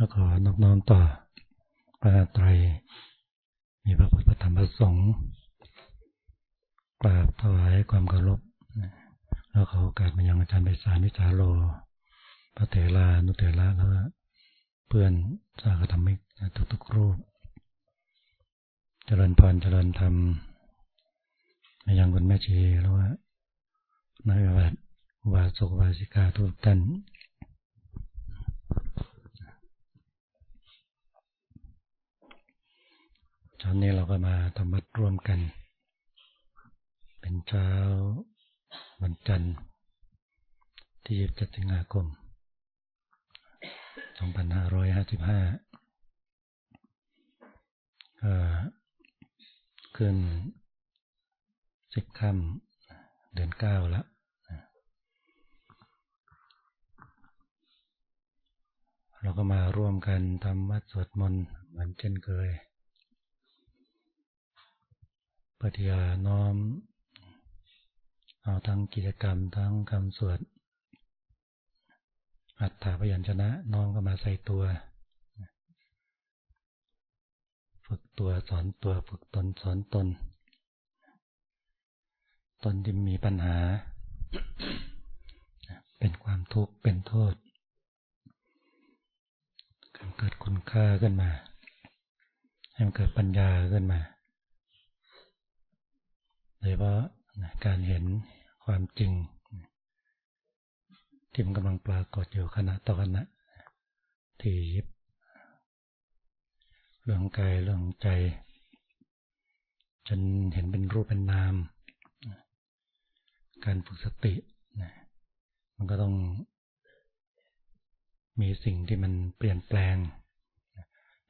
แล้วก็นอบน้อมต่อพระไตรมีพระพุทธธรรมประสงค์กราบถวายความเคารพแล้วขอโอกาสมายังอาจารย์ไปสารวิชาโล พระเถรานุเถระแล้วเพื่อนสากธรรมิกทุกๆรูป เจริญพรเจริญธรรมมายังคุณแม่ชีแล้วว่านักวัดวาสุกวาสิกาทุกท่าน เช้านี้เราก็มาทำวัดร่วมกัน เป็นเช้าวันจันทร์ที่27สิงหาคม 2555ก็ขึ้นสิบค่ำเดือนเก้าแล้วเราก็มาร่วมกันทำวัดสวดมนต์เหมือนเช่นเคย ปฏิญาน้อม เอาทั้งกิจกรรมทั้งคำสวดอัตถาพยัญชนะน้อมก็มาใส่ตัว ฝึกตัวสอนตัวฝึกตนสอนตน ตนที่มีปัญหา เป็นความทุกข์เป็นโทษการเกิดคุณค่าขึ้นมา ให้มันเกิดปัญญาขึ้นมา โดยเฉพาะการเห็นความจริง ที่มันกำลังปรากฏอยู่ขณะต่อขณะที่ยิบเรื่องกายเรื่องใจ จนเห็นเป็นรูปเป็นนาม การฝึกสติ มันก็ต้องมีสิ่งที่มันเปลี่ยนแปลง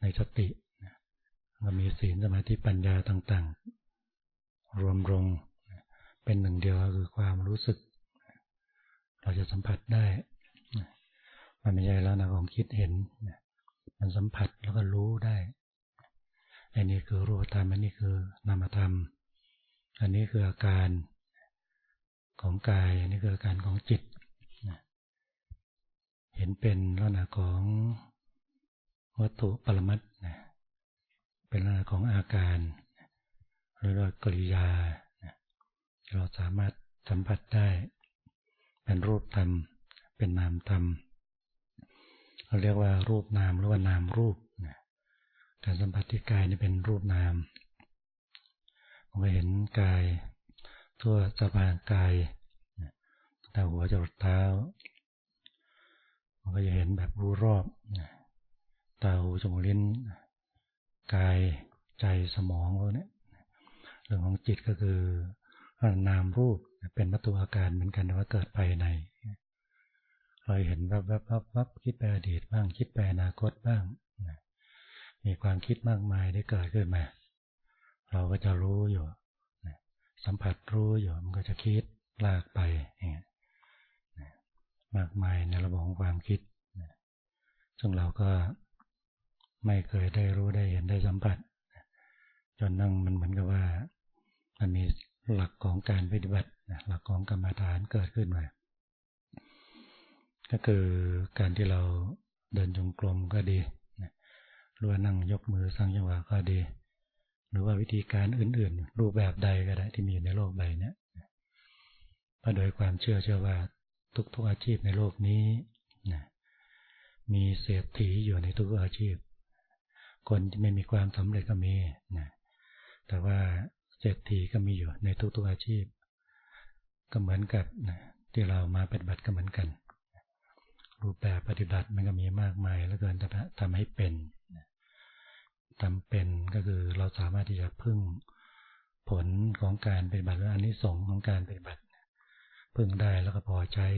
ในสติมันมีศีลสมาธิปัญญาต่าง รวมลงเป็นหนึ่งเดียวคือความรู้สึก เราจะสัมผัสได้มันไม่ใช่แล้วนะของคิดเห็นมันสัมผัสแล้วก็รู้ได้อันนี้คือรูปธรรมอันนี้คือนามธรรม อันนี้คืออาการของกาย อันนี้คืออาการของจิตเห็นเป็นลักษณะของวัตถุปรมัตเป็นลักษณะของอาการ หรือว่ากริยาเราสามารถสัมผัสได้ เป็นรูปธรรม เป็นนามธรรม เราเรียกว่ารูปนามหรือว่านามรูปการสัมผัสที่กายนี่เป็นรูปนามเราเห็นกายทั่วสภางกายแต่หัวจรดเท้ามันก็จะเห็นแบบรู้รอบตาหูจมูกลิ้นกายใจสมองพวกนี้ เรื่องของจิตก็คือนามรูปเป็นวัตถุอาการเหมือนกันแต่ว่าเกิดภายในเราเห็นวับวับวับวับคิดไปอดีตบ้างคิดไปอนาคตบ้างมีความคิดมากมายได้เกิดขึ้นมา เราก็จะรู้อยู่สัมผัสรู้อยู่มันก็จะคิดลากไปมากมายในระบบของความคิดซึ่งเราก็ไม่เคยได้รู้ได้เห็นได้สัมผัสจนนั่งมันเหมือนกับว่า มันมีหลักของการปฏิบัติหลักของกรรมฐานเกิดขึ้นมาก็คือการที่เราเดินจงกรมก็ดีหรือว่านั่งยกมือสร้างจังหวะก็ดี หรือว่าวิธีการอื่น ๆ รูปแบบใดก็ได้ที่มีในโลกใบนี้เพราะโดยความเชื่อเชื่อว่าทุกๆอาชีพในโลกนี้นะมีเศรษฐีอยู่ในทุกอาชีพ คนที่ไม่มีความสำเร็จก็มีนะแต่ว่า เศรษฐีก็มีอยู่ในทุกๆอาชีพ ก็เหมือนกับที่เรามาปฏิบัติก็เหมือนกัน รูปแบบปฏิบัติมันก็มีมากมายแล้วเกินจะทำให้เป็นทำเป็นก็คือเราสามารถที่จะพึ่งผลของการปฏิบัติหรืออันนี้สงของการปฏิบัติ พึ่งได้แล้วก็พอใช้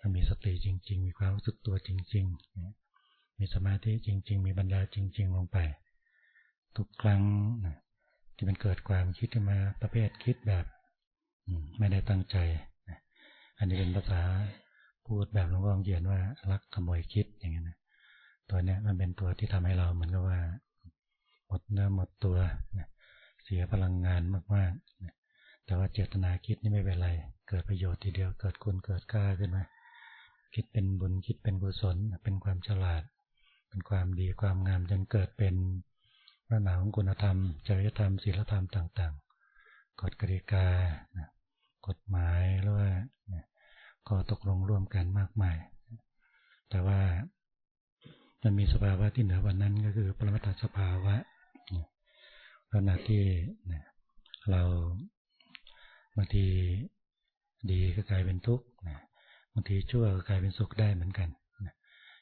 มันมีสติจริง ๆ มีความรู้สึกตัวจริงๆ มีสมาธิจริง ๆ มีปัญญาจริง ๆ ลงไป ทุกครั้งนะ ที่มันเกิดความคิดขึ้นมาประเภทคิดแบบไม่ได้ตั้งใจ อันนี้เป็นภาษาพูดแบบหลวงพ่อเขียนว่ารักขโมยคิดอย่างนี้นะตัวเนี้ยมันเป็นตัวที่ทำให้เราเหมือนกับว่า หมดเนื้อหมดตัวเสียพลังงานมากๆแต่ว่าเจตนาคิดนี่ไม่เป็นไร เกิดประโยชน์ทีเดียวเกิดคุณเกิดกล้าขึ้นมาคิดเป็นบุญคิดเป็นกุศลเป็นความฉลาด เป็นความดีความงามจนเกิดเป็น พระหนาของคุณธรรม จริยธรรมศีลธรรมต่าง ๆ กฎกติกากฎหมายหรือว่าก็ตกลงร่วมกันมากมาย แต่ว่ามันมีสภาวะที่เหนือวันนั้นก็คือปรมัตถสภาวะขณะที่เราบางทีดีก็กลายเป็นทุกข์บางทีชั่วก็กลายเป็นสุขได้เหมือนกัน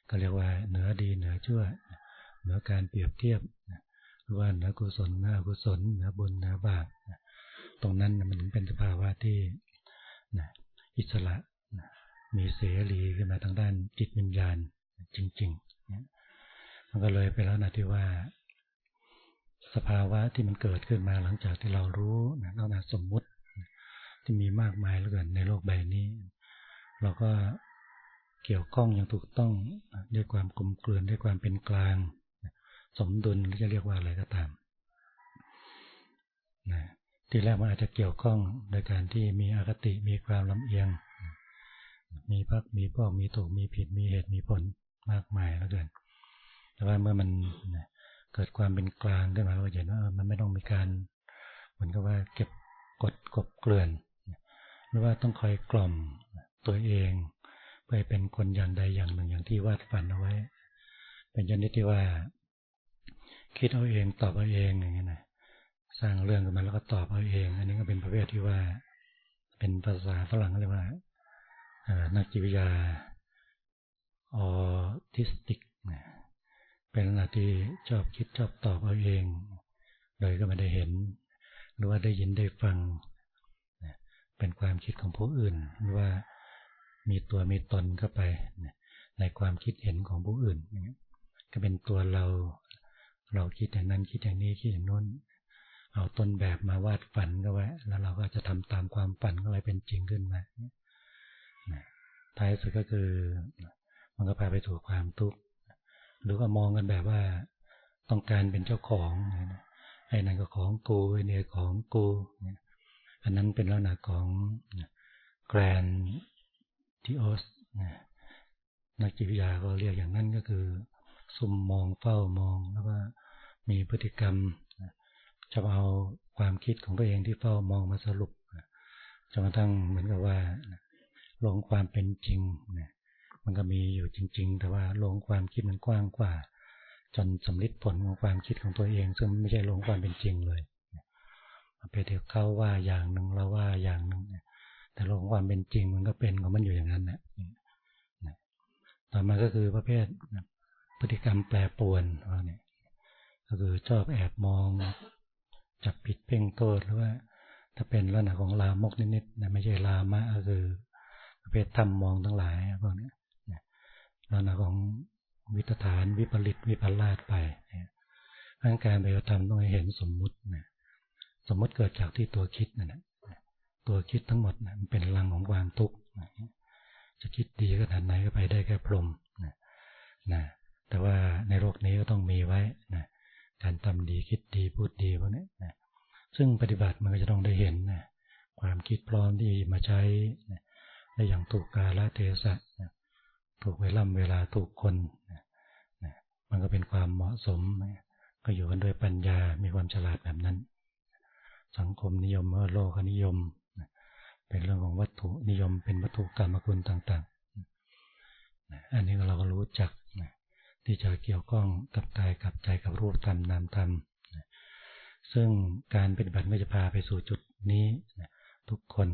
ก็เรียกว่าเหนือดีเหนือชั่วเหนือการเปรียบเทียบหรือ ว่าหนือกุศลหนือกุศลหนือบุญหนือบาปตรงนั้นมันเป็นสภาวะที่อิสระมีเสรีขึ้นมาทางด้านจิตวิญญาณจริงๆมันก็เลยเป็นลักษณะที่ว่า สภาวะที่มันเกิดขึ้นมาหลังจากที่เรารู้นะลักษณะสมมุติที่มีมากมายเหลือเกินในโลกใบนี้ เราก็เกี่ยวข้องอย่างถูกต้องด้วยความกลมกลืนด้วยความเป็นกลาง สมดุลหรือจะเรียกว่าอะไรก็ตามนะทีแรกมันอาจจะเกี่ยวข้องโดยการที่มีอคติมีความลำเอียง มีพักมีพวกมีถูกมีผิดมีเหตุมีผลมากมายแล้วเกิน แต่ว่าเมื่อมันเกิดความเป็นกลางขึ้นมาเราเห็นว่ามันไม่ต้องมีการเหมือนกับว่าเก็บกดกบเกลื่อนหรือว่าต้องคอยกล่อมตัวเองไปเป็นคนอย่างใดอย่างหนึ่งอย่างที่วาดฝันเอาไว้ เป็นชนิดที่ว่า คิดเอาเองตอบเอาเองอย่างเงี้ยนะสร้างเรื่องขึ้นมาแล้วก็ตอบเอาเอง อันนี้ก็เป็นประเภทที่ว่า เป็นภาษาฝรั่งเรียกว่านักจิตวิทยาออทิสติกเป็นลักษณะที่ชอบคิดชอบตอบเอาเอง โดยก็ไม่ได้เห็น หรือว่าได้ยินได้ฟัง เป็นความคิดของผู้อื่น หรือว่ามีตัวมีตนเข้าไปในความคิดเห็นของผู้อื่นก็เป็นตัวเรา เราคิดอย่างนั้นคิดอย่างนี้คิดอย่างนู้น เอาต้นแบบมาวาดฝันก็ไว้ แล้วเราก็จะทำตามความฝันก็เลยเป็นจริงขึ้นมาท้ายสุดก็คือมันก็พาไปถูกความทุกข์หรือว่ามองกันแบบว่าต้องการเป็นเจ้าของไอ้นั่นก็ของกูไอ้นี่ของกูอันนั้นเป็นลักษณะของแกรนทิโอสนักจิตวิทยาก็เรียกอย่างนั้นก็คือ ซุ่มมองเฝ้ามองแล้วก็มีพฤติกรรมจะเอาความคิดของตัวเองที่เฝ้ามองมาสรุปจนกระทั่งเหมือนกับว่าลงความเป็นจริงมันก็มีอยู่จริง ๆ แต่ว่าลงความคิดมันกว้างกว่า จนสำลิดผลของความคิดของตัวเอง ซึ่งไม่ใช่ลงความเป็นจริงเลยไปเดี๋ยวเข้าว่าอย่างหนึ่งเราว่าอย่างหนึ่งแต่โลงความเป็นจริงมันก็เป็นของมันอยู่อย่างนั้นนะต่อมาก็คือประเภท พฤติกรรมแปรปวนว่าเนี่ยก็คือชอบแอบมอง จับผิดเพ่งโทษหรือว่า ถ้าเป็นลักษณะของลามกนิดๆนะไม่ใช่ลามะก็คือประเภททำมองทั้งหลายพวกนี้ลักษณะของวิตฐานวิปริตวิปลาสไปร่างการปฏิบัติธรรมต้องเห็นสมมุตินะสมมติเกิดจากที่ตัวคิดนั่นแหละตัวคิดทั้งหมดนะมันเป็นรังของความทุกข์จะคิดดีขนาดไหนก็ไปได้แค่พรมนะนะ แต่ว่าในโลกนี้ก็ต้องมีไว้นะการทำดีคิดดีพูดดีพวกนี้นะซึ่งปฏิบัติมันก็จะต้องได้เห็นนะความคิดพร้อมที่มาใช้นะได้อย่างถูกกาลเทศะนะถูกเวลาเวลาถูกคนนะนะมันก็เป็นความเหมาะสมนะก็อยู่กันด้วยปัญญา มีความฉลาดแบบนั้น สังคมนิยมโลกนิยมเป็นเรื่องของวัตถุนิยมเป็นวัตถุกรรมคุณต่างๆ อันนี้เราก็รู้จัก ที่จะเกี่ยวข้องกับกายกับใจกับรูปธรรมนามธรรมซึ่งการปฏิบัติไม่จะพาไปสู่จุดนี้ทุกคน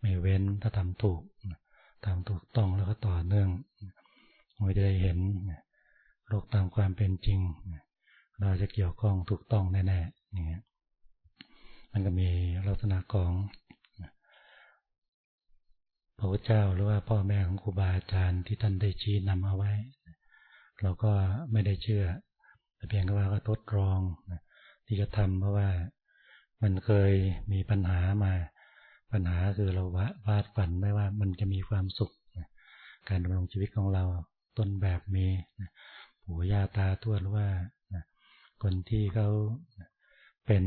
ไม่เว้นถ้าทำถูกทำถูกต้องแล้วก็ต่อเนื่องเราจะได้เห็นโลกตามความเป็นจริง เราจะเกี่ยวข้องถูกต้องแน่ๆอย่างเงี้ยมันก็มีลักษณะของพระพุทธเจ้าหรือว่าพ่อแม่ของครูบาอาจารย์ที่ท่านได้ชี้นำเอาไว้ เราก็ไม่ได้เชื่อ แต่เพียงแค่ว่าก็ทดลองที่จะทำเพราะว่ามันเคยมีปัญหามา ปัญหาคือเราวาดฝันไว้ว่ามันจะมีความสุข การดำรงชีวิตของเราต้นแบบมีปู่ย่าตาทวดหรือว่าคนที่เขาเป็น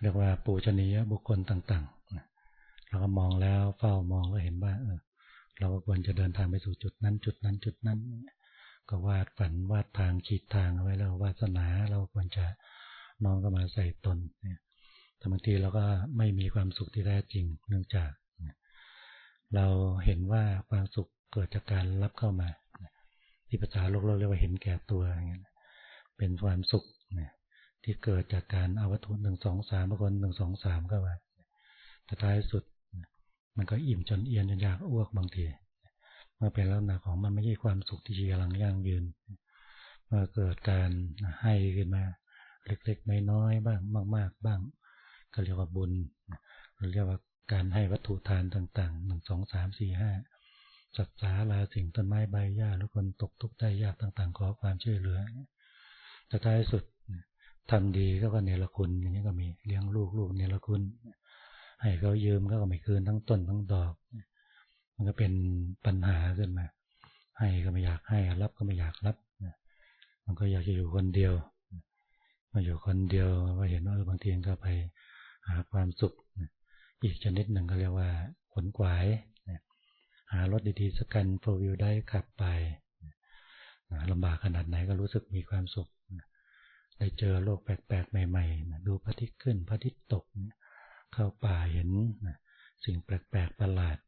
เรียกว่าปูชนียบุคคลต่างๆเราก็มองแล้วเฝ้ามองก็เห็นว่าเออ เราก็ควรจะเดินทางไปสู่จุดนั้น จุดนั้นจุดนั้น ก็วาดฝันวาดทางขีดทางเอาไว้แล้ววาสนาเราควรจะน้อมก็มาใส่ตนเนี่ยแต่บางทีเราก็ไม่มีความสุขที่แท้จริง เนื่องจาก เราเห็นว่าความสุขเกิดจากการรับเข้ามา ที่ภาษาโลกเราเรียกว่าเห็นแก่ตัวอย่างเงี้ยเป็นความสุขเนี่ยที่เกิดจากการเอาวัตถุหนึ่งสองสามบางคนหนึ่งสองสามก็ว่าแต่ท้ายสุด มันก็อิ่มจนเอียนจนอยากอ้วกบางทีมื่อเป็นลักษณะของมันไม่ใช่ความสุขที่จีรังยั่งยืนมื่อเกิดการให้ขึ้นมา เล็กๆน้อยๆบ้างมาก ๆ บ้าง ก็เรียกว่าบุญหรือเรียกว่าการให้วัตถุทานต่างๆหนึ่งสองสามสี่ห้าสัตว์สาลาสิ่งต้นไม้ใบหญ้าหรือคนตกทุกข์ได้ยากต่าง ๆ ขอความช่วยเหลือแต่ท้ายสุดทำดีก็ก็เนรคุณอย่างนี้ก็มีเลี้ยงลูกลูกเนรคุณ ให้เขายืมก็ไม่คืนทั้งต้นทั้งดอก มันก็เป็นปัญหาขึ้นมา ให้ก็ไม่อยากให้รับก็ไม่อยากรับมันก็อยากจะอยู่คนเดียวมาอยู่คนเดียวว่าเห็นว่าบางทีก็ไปหาความสุขอีกชนิดหนึ่งก็เรียกว่าขนกวายหารถดีๆสักกันโฟวิวได้ขับไปลำบากขนาดไหนก็รู้สึกมีความสุขได้เจอโลกแปลกๆใหม่ๆดูพระอาทิตย์ขึ้นพระอาทิตย์ตกเข้าป่าเห็นสิ่งแปลกๆประหลาด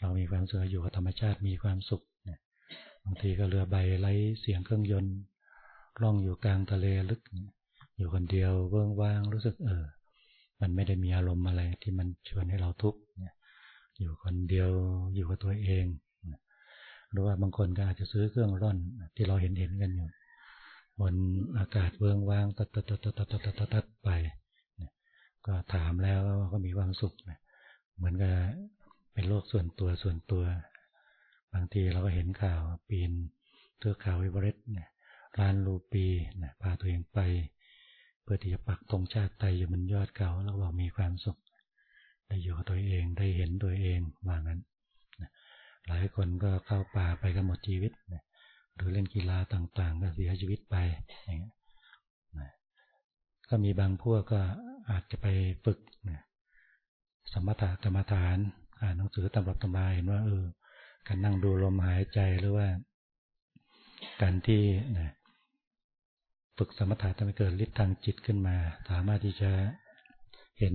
เรามีความสุขอยู่กับธรรมชาติมีความสุขบางทีก็เรือใบไร้เสียงเครื่องยนต์ล่องอยู่กลางทะเลลึก อยู่คนเดียวเบื้องว่างรู้สึกเออ มันไม่ได้มีอารมณ์อะไรที่มันชวนให้เราทุกข์อยู่คนเดียวอยู่กับตัวเองหรือว่าบางคนก็อาจจะซื้อเครื่องร่อนที่เราเห็นเห็นกันอยู่บนอากาศเบื้องว่างตัดตัดตัดตัดตัดตัดตัดไป ก็ถามแล้วก็มีความสุขเหมือนกับเป็นโลกส่วนตัวส่วนตัว บางทีเราก็เห็นข่าวปีนเทือกเขาอิเวอเรสต์เนี่ยลานลูปีนะพาตัวเองไป เพื่อที่จะปักธงชาติไทยอยู่บนยอดเขาแล้วเรามีความสุข ได้อยู่กับตัวเองได้เห็นตัวเองว่างั้นหลายคนก็เข้าป่าไปกันหมดชีวิตหรือเล่นกีฬาต่างๆ ก็เสียชีวิตไปอย่างเงี้ยก็มีบางพวกก็ อาจจะไปฝึกสมถะกรรมฐานอ่านหนังสือตำรับตำราเห็นว่าเออการนั่งดูลมหายใจหรือว่าการที่ฝึกสมถะทำให้เกิดฤทธิ์ทางจิตขึ้นมา สามารถที่จะเห็น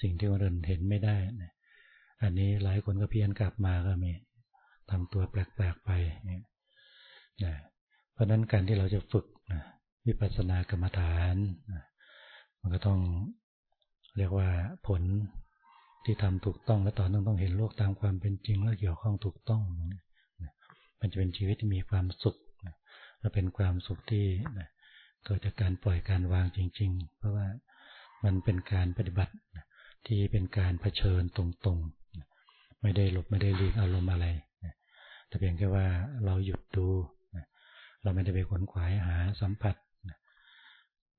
สิ่งที่คนอื่นเห็นไม่ได้อันนี้หลายคนก็เพี้ยนกลับมาก็มีทำตัวแปลกๆไปนะเพราะนั้นการที่เราจะฝึกนะวิปัสสนากรรมฐานนะ มันก็ต้องเรียกว่าผลที่ทำถูกต้องและต่อเนื่องต้องเห็นโลกตามความเป็นจริงและเกี่ยวข้องถูกต้องนะมันจะเป็นชีวิตที่มีความสุขและเป็นความสุขที่เกิดจากการปล่อยการวางจริง ๆ เพราะว่ามันเป็นการปฏิบัติที่เป็นการเผชิญตรงๆ ไม่ได้หลบไม่ได้หลีกอารมณ์อะไรแต่เพียงแค่ว่าเราหยุดดู เราไม่ได้ไปขวนขวายหาสัมผัส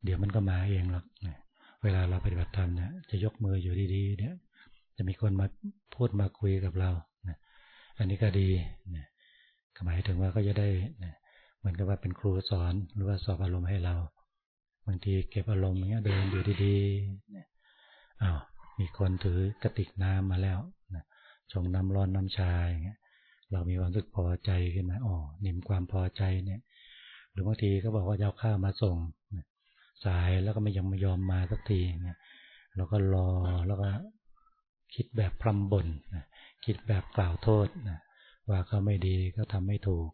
เดี๋ยวมันก็มาเองหรอกเวลาเราปฏิบัติธรรมเนี่ยจะยกมืออยู่ดีๆเนี่ยจะมีคนมาพูดมาคุยกับเราอันนี้ก็ดีหมายถึงว่าก็จะได้เหมือนกับว่าเป็นครูสอนหรือว่าสอบอารมณ์ให้เรา บางทีเก็บอารมณ์อย่างเงี้ยเดินอยู่ดีๆอ้าวมีคนถือกระติกน้ำมาแล้วชงน้ำร้อนน้ำชาอย่างเงี้ยเรามีความรู้สึกพอใจขึ้นมาอ๋อนิ่มความพอใจเนี่ย หรือบางทีก็บอกว่าเอาข้าวมาส่ง สายแล้วก็ไม่ยังไม่ยอมมาสักทีเนี่ยเราก็รอแล้วก็คิดแบบพรำบน่นคิดแบบกล่าวโทษนะว่าเขาไม่ดีก็ทำไม่ถูก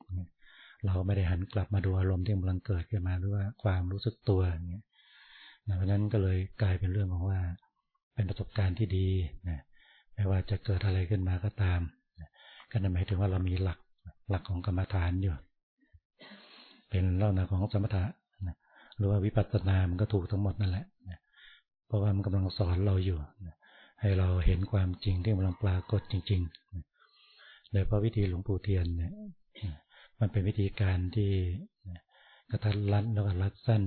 เราไม่ได้หันกลับมาดูอารมณ์ที่กำลังเกิดขึ้นมาหรือว่าความรู้สึกตัวอย่างเงี้ยเพราะนั้นก็เลยกลายเป็นเรื่องของว่า เป็นประสบการณ์ที่ดีนะไม่ว่าจะเกิดอะไรขึ้นมาก็ตามก็หมายถึงว่าเรามีหลักหลักของกรรมฐานอยู่ เป็นเล่านาของสมถะ หรือว่าวิปัสสนา มันก็ถูกทั้งหมดนั่นแหละเพราะว่ามันกำลังสอนเราอยู่ ให้เราเห็นความจริงที่กำลังปรากฏจริงๆโดยเพราะวิธีหลวงปู่เทียนเนี่ยมันเป็นวิธีการที่กระทัดรัดแล้วก็รัดสั้น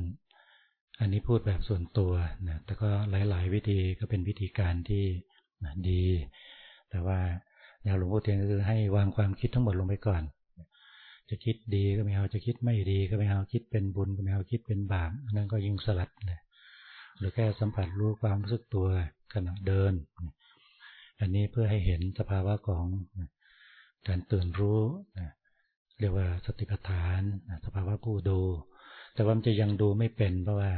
อันนี้พูดแบบส่วนตัวนะแต่ก็หลาย ๆ วิธีก็เป็นวิธีการที่ดี แต่ว่าแนวหลวงพ่อเทียนก็คือให้วางความคิดทั้งหมดลงไปก่อน จะคิดดีก็ไม่เอาจะคิดไม่ดีก็ไม่เอาคิดเป็นบุญก็ไม่เอาคิดเป็นบาปนั่นก็ยิ่งสลัดเลยหรือแค่สัมผัสรู้ความรู้สึกตัวขณะเดิน อันนี้เพื่อให้เห็นสภาวะของการตื่นรู้เรียกว่าสติปัฏฐานสภาวะผู้ดู แต่ว่ามันจะยังดูไม่เป็นเพราะว่า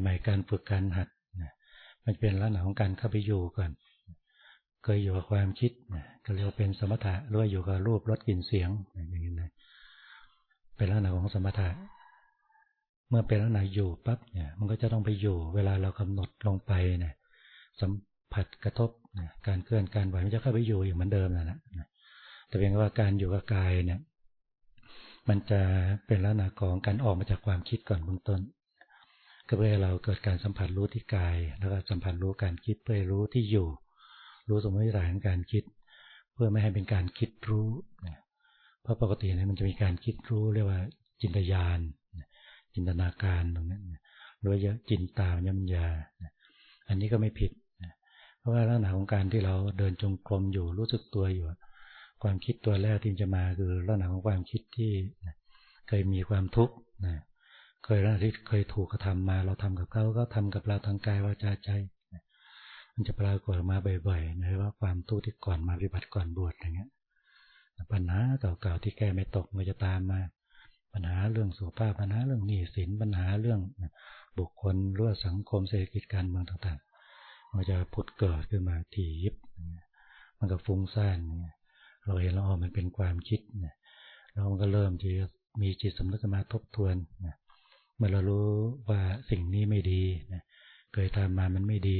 ใหม่ๆการฝึกการหัดมันเป็นลักษณะของการเข้าไปอยู่ก่อนเคยอยู่กับความคิดก็เรียกว่าเป็นสมถะหรือว่าอยู่กับรูปรสกลิ่นเสียงน เป็นลักษณะของสมถะ เมื่อเป็นลักษณะอยู่ปั๊บเนี่ย มันก็จะต้องไปอยู่ เวลาเรากำหนดลงไปเนี่ยสัมผัสกระทบการเคลื่อนการไหวมันจะเข้าไปอยู่อย่างเหมือนเดิมนะนะแต่เพียงว่าการอยู่กับกายเนี่ย มันจะเป็นลักษณะของการออกมาจากความคิดก่อนเบื้องต้น ก็เพื่อให้เราเกิดการสัมผัสรู้ที่กาย แล้วก็สัมผัสรู้การคิดเพื่อรู้ที่อยู่ รู้สมมติฐานการคิด เพื่อไม่ให้เป็นการคิดรู้ เพราะปกติเนี่ยมันจะมีการคิดรู้เรียกว่าจินตญาณจินตนาการตรงนั้นหรือเยอะจินตามยำยาอันนี้ก็ไม่ผิด เพราะว่าลักษณะของการที่เราเดินจงกรมอยู่รู้สึกตัวอยู่ ความคิดตัวแรกที่จะมาคือลักษณะของความคิดที่เคยมีความทุกข์เคยลักษณะที่เคยถูกกระทามา เราทำกับเขาก็ทำกับเราทางกายวาจาใจมันจะปรากฏมาบ่อยๆนะว่าความทุกข์ที่ก่อนมาปฏิบัติก่อนบวชอย่างเงี้ย ปัญหาเก่าๆที่แก้ไม่ตกมันจะตามมา ปัญหาเรื่องสุขภาพปัญหาเรื่องหนี้สินปัญหาเรื่องบุคคลรั่วสังคมเศรษฐกิจการเมืองต่างๆมันจะผุดเกิดขึ้นมาทียิบมันก็ฟุ้งซ่านเราเห็นแล้วมันเป็นความคิดเนี่ยแล้วมันก็เริ่มที่มีจิตสำนึกมาทบทวนเมื่อเรารู้ว่าสิ่งนี้ไม่ดีเคยทำมามันไม่ดี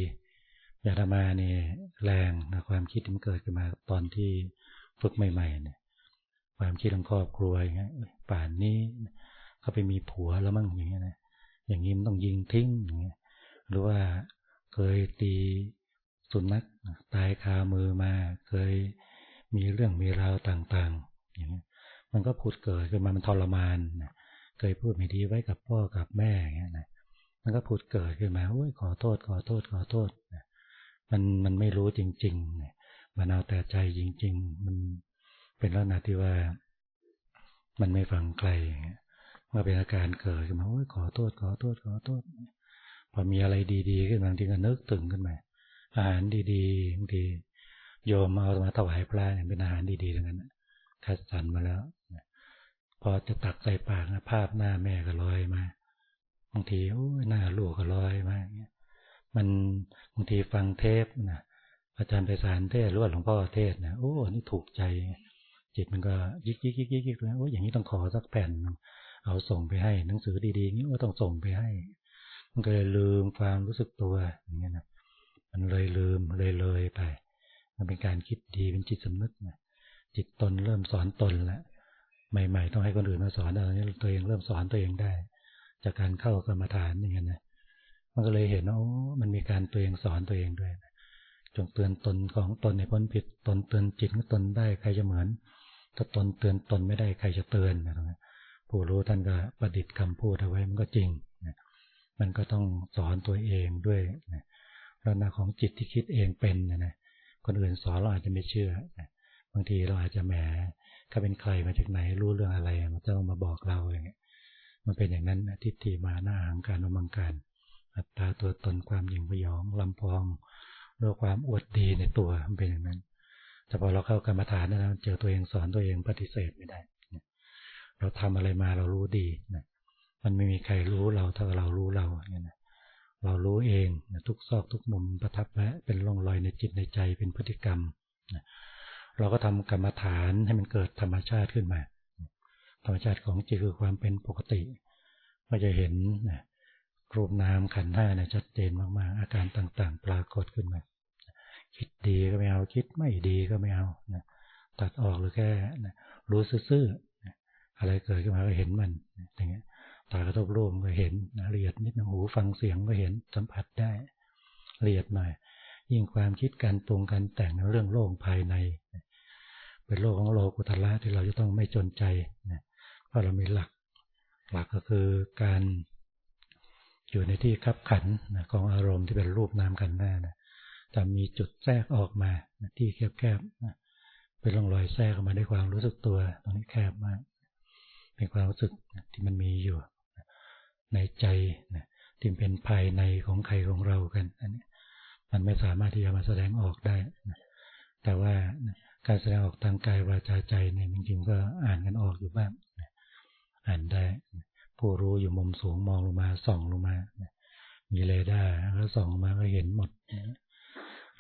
อย่าทำมาเนี่ยแรงนะความคิดที่มันเกิดขึ้นมาตอนที่ ฝึกใหม่ๆเนี่ยความคิดของครอบครัวอย่างเงี้ยป่านนี้เขาไปมีผัวแล้วมั่งอย่างเงี้ยนะอย่างนี้มันต้องยิงทิ้งอย่างเงี้ยหรือว่าเคยตีสุนัขตายคามือมา เคยมีเรื่องมีราวต่างๆ อย่างเงี้ยมันก็พูดเกิดขึ้นมามันทรมานเคยพูดไม่ดีไว้กับพ่อกับแม่อย่างเงี้ยนะมันก็พูดเกิดขึ้นมาโอ้ยขอโทษขอโทษขอโทษมันมันไม่รู้จริงๆ มันเอาแต่ใจจริง ๆ มันเป็นลักษณะที่ว่า มันไม่ฟังไกลเมื่อเป็นอาการเกิดขึ้นมาโอ้ยขอโทษขอโทษขอโทษพอมีอะไรดี ๆ ขึ้นมางทีก็นึกถึงขึ้นมาอาหารดีๆบางทีโยมเอามาถวายพระเนี่ยเป็นอาหารดีๆทั้งนั้นคัดสรรมาแล้วพอจะตักใส่ปากนะภาพหน้าแม่ก็ลอยมาบางทีโอ้ยหน้าลูกก็ลอยมาเนี่ยมันบางทีฟังเทปนะ อาจารย์ไปสารเทศหรือว่าหลวงพ่อเทศนะโอ้นี่ถูกใจ จิตมันก็ยิกยิกยิกยิกยิกแล้วโอ้อย่างนี้ต้องขอสักแผ่น เอาส่งไปให้ หนังสือดีๆนี้ก็ต้องส่งไปให้ มันก็เลยลืมความรู้สึกตัวอย่างเงี้ยนะมันเลยลืมเลยเลยไป มันเป็นการคิดดีเป็นจิตสำนึกนะจิตตนเริ่มสอนตนแล้วใหม่ๆ ต้องให้คนอื่นมาสอนอะไรนี้ตัวเองเริ่มสอนตัวเองได้ จากการเข้ากรรมฐานอย่างเงี้ยนะมันก็เลยเห็นว่าโอ้มันมีการตัวเองสอนตัวเองด้วย จงเตือนตนของตนในพ้นผิด ตนเตือนจิตของตนได้ใครจะเหมือน ถ้าตนเตือนตนไม่ได้ใครจะเตือนนะผู้รู้ท่านก็ประดิษฐ์คำพูดเอาไว้มันก็จริงนะมันก็ต้องสอนตัวเองด้วยนะลักษณะของจิตที่คิดเองเป็นนะนะคนอื่นสอนเราอาจจะไม่เชื่อนะบางทีเราอาจจะแหมถ้าเป็นใครมาจากไหนรู้เรื่องอะไรมันจะมาบอกเราอย่างเงี้ยมันเป็นอย่างนั้นทิฏฐิมาหน้าหังการอมังการ อัตตาตัวตนความหยิ่งพยองลำพอง ด้วยความอวดดีในตัวมันเป็นอย่างนั้น แต่พอเราเข้ากรรมฐานนะเจอตัวเองสอนตัวเองปฏิเสธไม่ได้ เราทำอะไรมาเรารู้ดีนะมันไม่มีใครรู้เราเท่าเรารู้เราเนี่ยนะเรารู้เองนะทุกซอกทุกมุมประทับแวะเป็นร่องรอยในจิตในใจเป็นพฤติกรรมนะเราก็ทำกรรมฐานให้มันเกิดธรรมชาติขึ้นมา ธรรมชาติของจิตคือความเป็นปกติ ก็จะเห็นนะ รูปนามขันธ์ห้าเนี่ยชัดเจนมากๆ อาการต่างๆ ปรากฏขึ้นมา คิดดีก็ไม่เอา คิดไม่ดีก็ไม่เอานะตัดออกหรือแค่นะรู้ซื่อๆอะไรเกิดขึ้นมาก็เห็นมันอย่างเงี้ยตากระทบรูปก็เห็นละเอียดนิดนึงหูฟังเสียงก็เห็นสัมผัสได้ละเอียดหน่อยยิ่งความคิดการปรุงการแต่งในเรื่องโลกภายใน เป็นโลกของโลกุตละที่เราจะต้องไม่จนใจนะเพราะเรามีหลัก หลักก็คือการ อยู่ในที่คับขันนะของอารมณ์ที่เป็นรูปนามกันหน้านะจะมีจุดแทรกออกมาที่แคบๆเป็นร่องรอยแทรกออกมาด้วยความรู้สึกตัวตรงนี้แคบมากเป็นความรู้สึกที่มันมีอยู่ ในใจที่เป็นภายในของใครของเรากันอันนี้มันไม่สามารถที่จะมาแสดงออกได้แต่ว่าการแสดงออกทางกายวาจาใจเนี่ยจริงๆก็อ่านกันออกอยู่บ้างอ่านได้ ผู้รู้อยู่มุมสูงมองลงมาส่องลงมา มีเรดาร์แล้วส่องลงมาก็เห็นหมด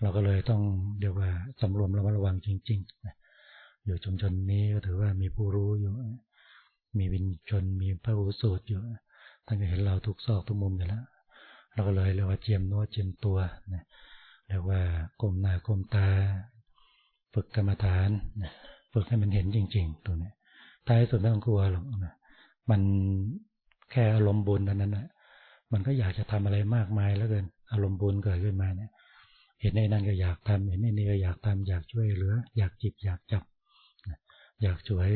เราก็เลยต้องเดี๋ยวว่าสำรวมระมัดระวังจริงๆอยู่ชุมชนนี้ก็ถือว่ามีผู้รู้อยู่ มีวินชนมีพระอุสูตรอยู่ท่านก็เห็นเราทุกซอกทุกมุมอยู่แล้วเราก็เลยเรียกว่าเจียมโน้เจียมตัวนะเรียกว่ากลมหน้ากลมตา ฝึกกรรมฐานฝึกให้มันเห็นจริง ๆ ตัวนี้ท้ายสุดไม่ต้องกลัวหรอกนะมัน แค่อารมณ์บุญนั้นนะมันก็อยากจะทำอะไรมากมายแล้วเกิน อารมณ์บุญเกิดขึ้นมาเนี่ย เห็นในนั้นก็อยากทำเห็นในนี้ก็อยากทำอยากช่วยเหลือ อยากจิบอยากจับ อยากช่วย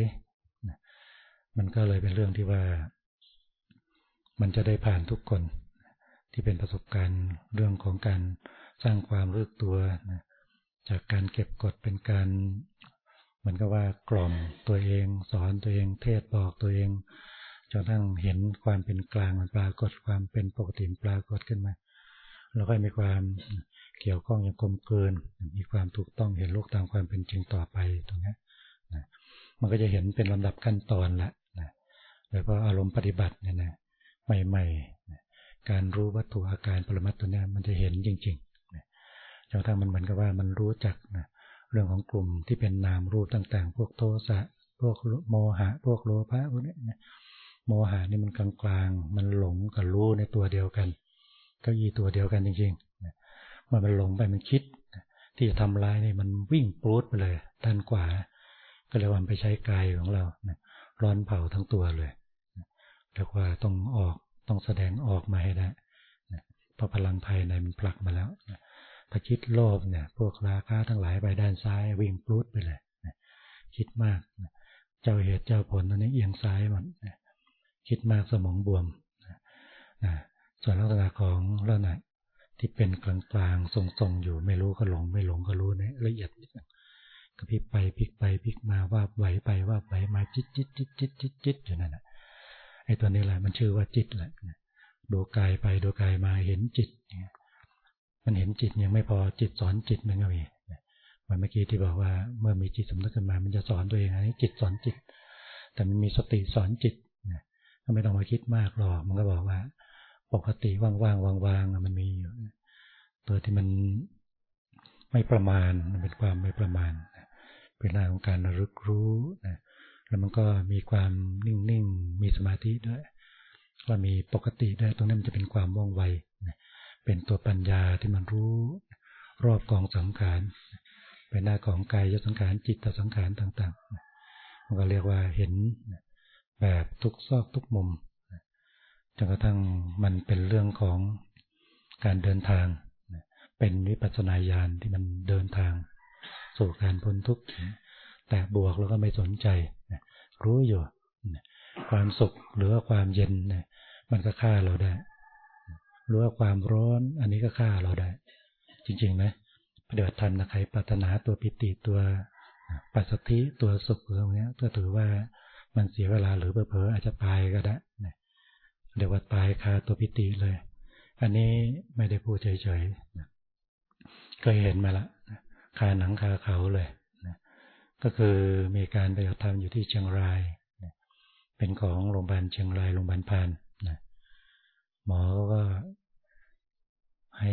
มันก็เลยเป็นเรื่องที่ว่า มันจะได้ผ่านทุกคน ที่เป็นประสบการณ์เรื่องของการสร้างความรู้ตัวนะจากการเก็บกดเป็นการ เหมือนกับว่ากล่อมตัวเอง สอนตัวเอง เทศบอกตัวเอง จนทั้งเห็นความเป็นกลางมันปรากฏความเป็นปกติปรากฏขึ้นมาแล้วก็มีความเกี่ยวข้องอย่างกลมเกิน มีความถูกต้องเห็นโลกตามความเป็นจริงต่อไปตรงนี้นะมันก็จะเห็นเป็นลำดับขั้นตอนละนะโดยเฉพาะอารมณ์ปฏิบัติเนี่ยนะใหม่ๆนะการรู้วัตถุอาการปรมัตตัวนี้มันจะเห็นจริงๆจนทั้งมันเหมือนกับว่ามันรู้จักนะเรื่องของกลุ่มที่เป็นนามรูปต่าง ๆ พวกโทสะพวกโมหะ พวกโลภะพวกนี้นะ โมหะนี่มันกลางๆ มันหลงกับรู้ในตัวเดียวกัน ก็ยีตัวเดียวกันจริงๆมันมันหลงไปมันคิด ที่จะทำร้ายนี่มันวิ่งปลุดไปเลยด้านขวา ก็เลยวันไปใช้กายของเราร้อนเผาทั้งตัวเลยเรียกว่าต้องออกต้องแสดงออกมาให้ได้เพราะพลังภายในมันผลักมาแล้วถ้าคิดโลภเนี่ยพวกราคาทั้งหลายไปด้านซ้ายวิ่งปลุดไปเลยคิดมากเจ้าเหตุเจ้าผลตอนนี้เอียงซ้ายหมด คิดมากสมองบวมส่วนลักษณะของลักษณะที่เป็นกลางกลางทรงๆอยู่ไม่รู้ก็หลง ไม่หลงก็รู้เนี่ยละเอียดนิดนึงก็พลิกไปพลิกไปพลิกมาว่าไหวไปว่าไหวมาจิตจิตจิตจิตจิตจิตอยู่นั่นแหละไอ้ตัวนี้แหละมันชื่อว่าจิตแหละดูกายไปดูกายมาเห็นจิตมันเห็นจิตยังไม่พอจิตสอนจิตมันก็มีมันเมื่อกี้ที่บอกว่าเมื่อมีจิตสำนึกขึ้นมา มันจะสอนตัวเองอันนี้จิตสอนจิต แต่มันมีสติสอนจิต ก็ไม่ต้องมาคิดมากหรอก มันก็บอกว่า ปกติว่างๆวางๆมันมีอยู่ตัวที่มันไม่ประมาณมันเป็นความไม่ประมาณเป็นหน้าของการรึกรู้นะแล้วมันก็มีความนิ่งๆมีสมาธิด้วยแล้วมีปกติด้วยตรงนั้มันจะเป็นความว่องไวเป็นตัวปัญญาที่มันรู้รอบกองสังขารเป็นหน้าของกายสังขารจิตสังขารต่างๆมันก็เรียกว่าเห็น แบบทุกซอกทุกมุมจนกระทั่งมันเป็นเรื่องของการเดินทาง เป็นวิปัสสนาญาณที่มันเดินทาง สู่การพ้นทุกข์แต่บวกแล้วก็ไม่สนใจ รู้อยู่ ความสุขหรือว่าความเย็นมันก็ฆ่าเราได้รู้ว่าความร้อนอันนี้ก็ฆ่าเราได้ จริงๆนะเดือดทันนะใครปรารถนาตัวปิติตัวปัสสธิตัวสุขอะไรเงี้ยก็ถือว่า มันเสียเวลาหรือเผลออาจจะตายก็ได้เรียกว่าตายคาตัวปิติเลย อันนี้ไม่ได้พูดเฉยๆก็เห็นมาละคาหนังคาเขาเลยก็คือมีการไปทำอยู่ที่เชียงรายเป็นของโรงพยาบาลเชียงรายโรงพยาบาลพานหมอก็ให้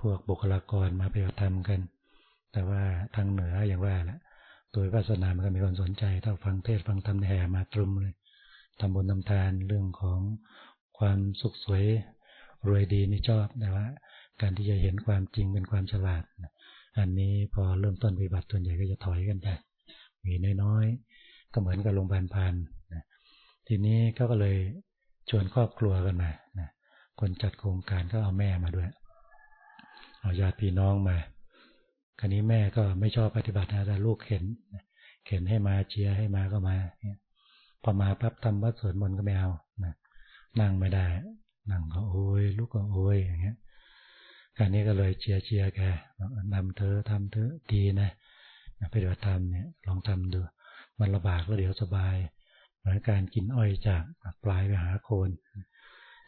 พวกบุคลากรมาไปทำกัน แต่ว่าทางเหนืออย่างว่าแหละ ตัววาสนามันก็มีคนสนใจ ถ้าฟังเทศฟังธรรมแห่มาตรุมเลยทำบุญทำทานเรื่องของความสุขสวยรวยดีนี่ชอบแต่ว่า การที่จะเห็นความจริงเป็นความฉลาด อันนี้พอเริ่มต้นปฏิบัติส่วใหญ่ก็จะถอยกันไปมีน้อยๆก็เหมือนกับโรงพยาบาลพานทีนี้เขาก็เลยชวนครอบครัวกันมาคนจัดโครงการก็เอาแม่มาด้วย เอาญาติพี่น้องมา คราวนี้แม่ก็ไม่ชอบปฏิบัตินะแต่ลูกเข็นเข็นให้มาเชียร์ให้มาก็มาพอมาปั๊บทำวัดสวดมนต์ก็ไม่เอานะนั่งไม่ได้ นั่งก็โอยลูกก็โอยอย่างเงี้ยการนี้ก็เลยเชียร์เชียร์แกนำเธอทำเธอดีนะปฏิบัติธรรมเนี่ยลองทำดูมันลำบากแล้วเดี๋ยวสบายเหมือนการกินอ้อยจากปลายไปหาโคน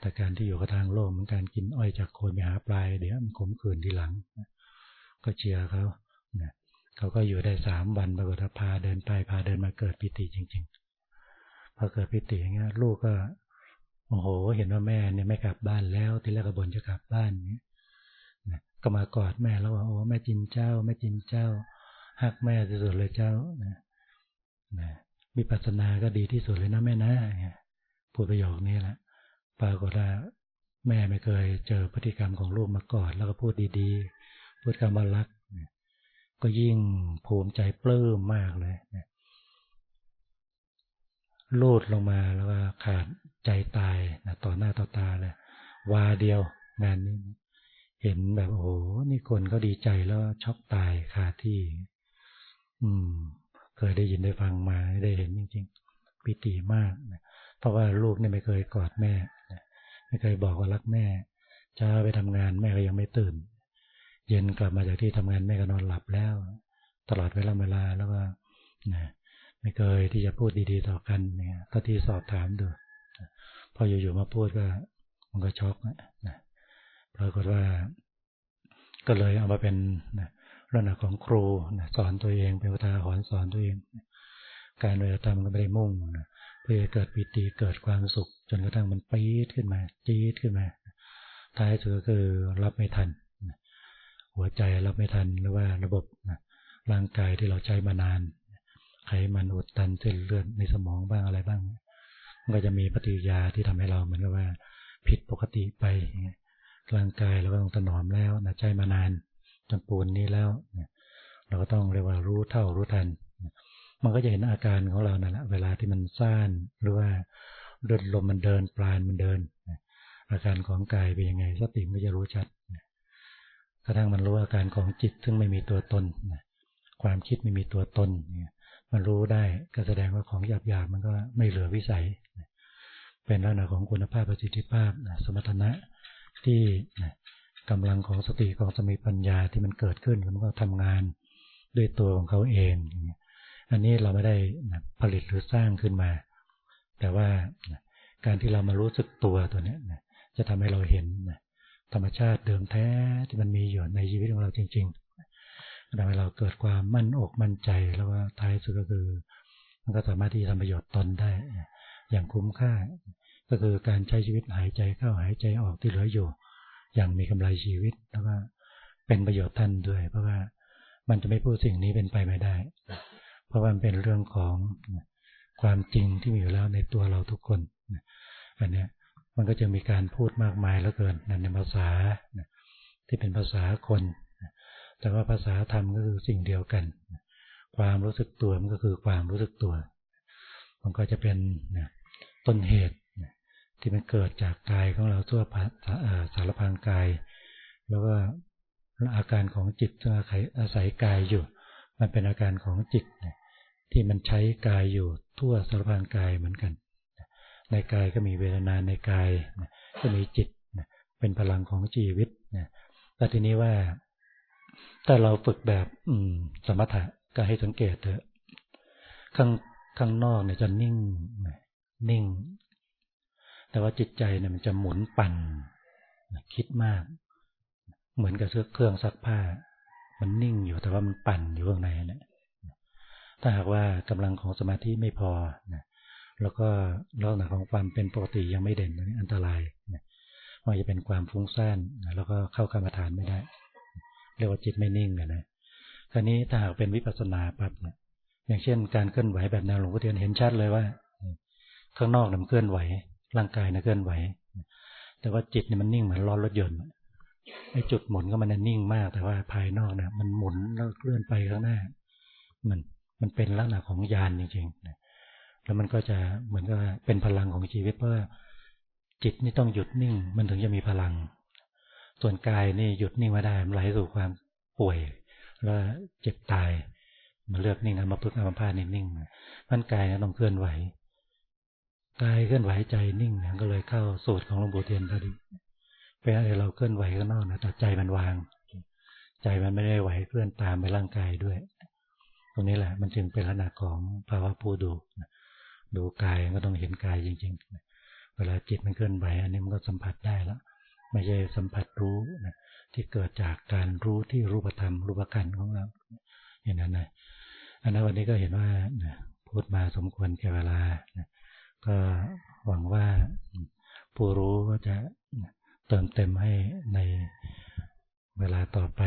แต่การที่อยู่กับทางโลกมันการกินอ้อยจากโคนไปหาปลายเดี๋ยวมันขมขื่นทีหลัง ก็เชียร์เขาเขาก็อยู่ได้สามวันปรากฏพาเดินไปพาเดินมาเกิดปิติจริง ๆ พอเกิดปิติอย่างเงี้ยลูกก็โอ้โห เห็นว่าแม่เนี่ยไม่กลับบ้านแล้วทีแรกก็บ่นจะกลับบ้านเนี้ยก็มากอดแม่แล้วว่าโอ้แม่จินเจ้าแม่จินเจ้าฮักแม่ที่สุดเลยเจ้านะนะวิปัสสนาก็ดีที่สุดเลยนะแม่นะพูดประโยคนี้แหละปรากฏว่าแม่ไม่เคยเจอพฤติกรรมของลูกมาก่อน แล้วก็พูดดีๆ พูดคำว่ารักก็ยิ่งภูมิใจปลื้มมากเลยลูดลงมาแล้วก็ขาดใจตายนะต่อหน้าต่อตาเลยวาเดียวงานนี้ เห็นแบบโอ้โหนี่คนก็ดีใจแล้วช็อกตายคาที่ อืม เคยได้ยินได้ฟังมาได้เห็นจริงๆปิติมากนะเพราะว่าลูกเนี่ยไม่เคยกอดแม่ไม่เคยบอกว่ารักแม่จะไปทำงานแม่ก็ยังไม่ตื่น เย็นกลับมาจากที่ทำงานแม่ก็นอนหลับแล้ว ตลอดเวลาเวลาแล้วก็นะไม่เคยที่จะพูดดีๆต่อกันเนี่ยก็ที่สอบถามดูพออยู่ๆมาพูดก็มันก็ช็อกนะปรากฏว่า ก็เลยเอามาเป็นนะลักษณะของครูนะสอนตัวเองเป็นวิทาหอนสอนตัวเอง การเวลาทำก็ไม่ได้มุ่งนะเพื่อเกิดปิติเกิดความสุข จนกระทั่งมันปี๊ดขึ้นมา จี๊ดขึ้นมา ท้ายสุดก็คือรับไม่ทัน หัวใจรับไม่ทันหรือว่าระบบร่างกายที่เราใช้มานานไขมันอุดตันเส้นเลือดในสมองบ้างอะไรบ้างมันก็จะมีปฏิกิริยาที่ทำให้เราเหมือนกับว่าผิดปกติไปร่างกายเราก็ต้องถนอมแล้วนะใจมานานจนปูนนี้แล้วเราก็ต้องเรียกว่ารู้เท่ารู้ทัน มันก็จะเห็นอาการของเรานั่นแหละเวลาที่มันซ่านหรือว่าเลือดลมมันเดินปลานมันเดินอาการของกายเป็นยังไงสติมันจะรู้ชัด กระทั่งมันรู้อาการของจิตซึ่งไม่มีตัวตนความคิดไม่มีตัวตนเนี่ยมันรู้ได้ก็แสดงว่าของหยาบๆมันก็ไม่เหลือวิสัย เป็นลักษณะของคุณภาพประสิทธิภาพสมรรถนะที่กำลังของสติของสมีปัญญาที่มันเกิดขึ้นมันก็ทำงานด้วยตัวของเขาเอง อันนี้เราไม่ได้ผลิตหรือสร้างขึ้นมา แต่ว่าการที่เรามารู้สึกตัวตัวนี้จะทำให้เราเห็น ธรรมชาติเดิมแท้ที่มันมีอยู่ในชีวิตของเราจริงๆทำให้เราเกิดความมั่นอกมั่นใจแล้วว่าท้ายสุดก็คือ มันก็สามารถที่จะทำประโยชน์ตนได้ อย่างคุ้มค่า ก็คือการใช้ชีวิตหายใจเข้าหายใจออกที่เหลืออยู่ อย่างมีกำไรชีวิตแล้วก็เป็นประโยชน์ท่านด้วย เพราะว่ามันจะไม่พูดสิ่งนี้เป็นไปไม่ได้ เพราะว่ามันเป็นเรื่องของความจริงที่มีอยู่แล้วในตัวเราทุกคนอันนี้ มันก็จะมีการพูดมากมายแล้วเกินในภาษาที่เป็นภาษาคน แต่ว่าภาษาธรรมก็คือสิ่งเดียวกัน ความรู้สึกตัวมันก็คือความรู้สึกตัว มันก็จะเป็นต้นเหตุที่มันเกิดจากกายของเราทั่วสารพางกาย แล้วก็อาการของจิตซึ่งอาศัยกายอยู่ มันเป็นอาการของจิตที่มันใช้กายอยู่ทั่วสารพางกายเหมือนกัน ในกายก็มีเวทนาในกายก็มีจิตเป็นพลังของชีวิตแต่ทีนี้ว่า ถ้าเราฝึกแบบอืม สมถะก็ให้สังเกตเถอะ ข้างข้างนอกเนี่ยจะนิ่ง นิ่ง แต่ว่าจิตใจเนี่ยมันจะหมุนปั่น คิดมาก เหมือนกับเครื่องซักผ้า มันนิ่งอยู่แต่ว่ามันปั่นอยู่ข้างในเนี่ยถ้าหากว่ากำลังของสมาธิไม่พอนะ แล้วก็ลักษณะของความเป็นปกติยังไม่เด่นอันตรายมันจะเป็นความฟุ้งซ่านแล้วก็เข้ากรรมฐานไม่ได้ เรียกว่าจิตไม่นิ่งเนี่ยนะคราวนี้ถ้าหากเป็นวิปัสสนาปั๊บเนี่ยอย่างเช่น การเคลื่อนไหวแบบแนวหลวงพ่อเทียนเห็นชัดเลยว่า ข้างนอกมันเคลื่อนไหว ร่างกายนะเคลื่อนไหว แต่ว่าจิตเนี่ยมันนิ่งเหมือนล้อรถยนต์ไอ้จุดหมุนก็มันนิ่งมาก แต่ว่าภายนอกเนี่ยมันหมุนแล้วเคลื่อนไปข้างหน้า มันมันเป็นลักษณะของยานจริงๆ แล้วมันก็จะเหมือนกับเป็นพลังของชีวิตเพราะจิตนี่ต้องหยุดนิ่ง มันถึงจะมีพลัง ส่วนกายนี่หยุดนิ่งไม่ได้มันไหลสู่ความป่วย แล้วเจ็บตายมาเลือกนิ่งนะมาพึกอามาพานิ่งมันกายต้องเคลื่อนไหวกายเคลื่อนไหวใจนิ่งก็เลยเข้าสูตรของหลวงปู่เทียนพอดีเป็นอะไรเราเคลื่อนไหวข้างนอกนะแต่ใจมันวาง ใจมันไม่ได้ไหวเคลื่อนตามไปร่างกายด้วย ตรงนี้แหละ มันจึงเป็นลักษณะของภาวะผู้ดู ดูกายก็ต้องเห็นกายจริงๆ เวลาจิตมันเคลื่อนไหวอันนี้มันก็สัมผัสได้แล้วไม่ใช่สัมผัสรู้นะที่เกิดจากการรู้ที่รูปธรรมรูปกันของเราอย่างนั้นนะอันนั้นวันนี้ก็เห็นว่าพูดมาสมควรแก่เวลาก็หวังว่าผู้รู้ก็จะเติมเต็มให้ในเวลาต่อไป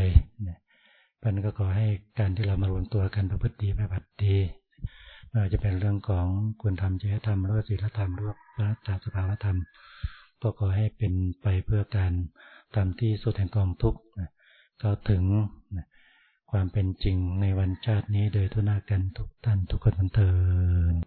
มันก็ขอให้การที่เรามารวมตัวกันประพฤติดีปฏิบัติดี เราจะเป็นเรื่องของคุณธรรมจริยธรรมหรือศีลธรรมหรือพระตาสภาวธรรม ก็ขอให้เป็นไปเพื่อการทำที่สุดแห่งกองทุกข์ก็ถึงความเป็นจริงในวันชาตินี้โดยทุนากันทุกท่านทุกคนบันเทิง